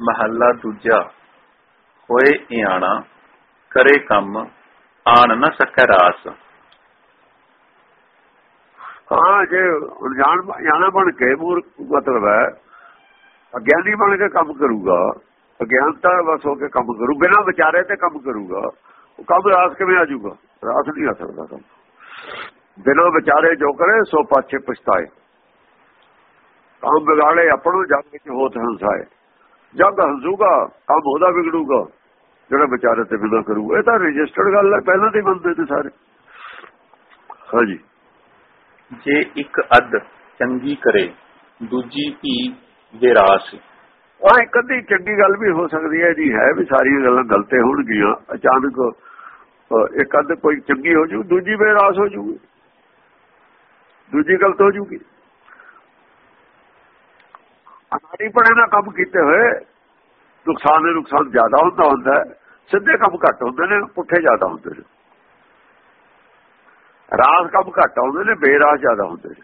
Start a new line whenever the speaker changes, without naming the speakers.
ਮਹੱਲਾ ਦੂਜਾ, ਹੋਏ ਇਆਣਾ, ਕਰੇ ਕੰਮ, ਆਣ ਨਾ ਸਕੈ ਰਾਸ।
ਹਾਂ, ਜੇ ਅਣਜਾਣ ਜਾਣਾ ਬਣ ਕੇ ਮੂਰ ਮਤਲਬ ਹੈ, ਅਗਿਆਨੀ ਬਣ ਕੇ ਕੰਮ ਕਰੂਗਾ ਅਗਿਆਨਤਾ ਵਸ ਹੋ ਕੇ ਕੰਮ ਕਰੂ, ਬਿਨਾਂ ਵਿਚਾਰੇ ਤੇ ਕੰਮ ਕਰੂਗਾ, ਉਹ ਕੰਮ ਰਾਸ ਕਿਵੇਂ ਆ ਜਾਊਗਾ? ਰਾਸ ਨਹੀਂ ਆ ਸਕਦਾ ਕੰਮ। ਬਿਨਾਂ ਵਿਚਾਰੇ ਜੋ ਕਰੇ, ਸੋ ਪਾਛੇ ਪਛਤਾਏ। ਕੰਮ ਵਿਗਾੜੇ, ਆਪਣੋ ਜਗ ਵਿੱਚ ਹੋਤ ਹੰਸਾਏ ਜਗ ਹੰਸੂਗਾ ਕੰਮ ਉਹਦਾ ਵਿਗੜੂਗਾ ਜਿਹੜਾ ਵਿਚਾਰੇ ਤੇ ਬਿਨਾਂ ਕਰੂ। ਇਹ ਤਾਂ ਰਜਿਸਟਰਡ ਗੱਲ ਹੈ ਪਹਿਲਾਂ ਦੇ ਬੰਦੇ ਤੇ ਸਾਰੇ। ਹਾਂਜੀ।
ਜੇ ਇੱਕ ਅੱਧ ਚੰਗੀ ਕਰੇ ਦੂਜੀ ਧੀ ਵਿਰਾਸ
ਆ ਇੱਕ ਅੱਧੀ ਚੰਗੀ ਗੱਲ ਵੀ ਹੋ ਸਕਦੀ ਹੈ ਜੀ ਹੈ ਵੀ ਸਾਰੀਆਂ ਗੱਲਾਂ ਗਲਤੇ ਹੋਣਗੀਆਂ। ਅਚਾਨਕ ਇੱਕ ਅੱਧ ਕੋਈ ਚੰਗੀ ਹੋ ਜੂ ਦੂਜੀ ਬੇਰਾਸ ਹੋ ਜੂਗੀ। ਦੂਜੀ ਗਲਤ ਹੋ ਜੂਗੀ। ਅਨਾੜੀ ਪੜੇ ਨਾਲ ਕੰਮ ਕੀਤੇ ਹੋਏ, ਨੁਕਸਾਨ ਦੇ ਨੁਕਸਾਨ ਜ਼ਿਆਦਾ ਹੁੰਦਾ ਹੁੰਦਾ ਸਿੱਧੇ ਕੰਮ ਘੱਟ ਹੁੰਦੇ ਨੇ, ਪੁੱਠੇ ਜ਼ਿਆਦਾ ਹੁੰਦੇ ਨੇ। ਰਾਸ ਕੰਮ ਘੱਟ ਆਉਂਦੇ ਨੇ ਬੇਰਾਸ ਜ਼ਿਆਦਾ ਹੁੰਦੇ ਨੇ।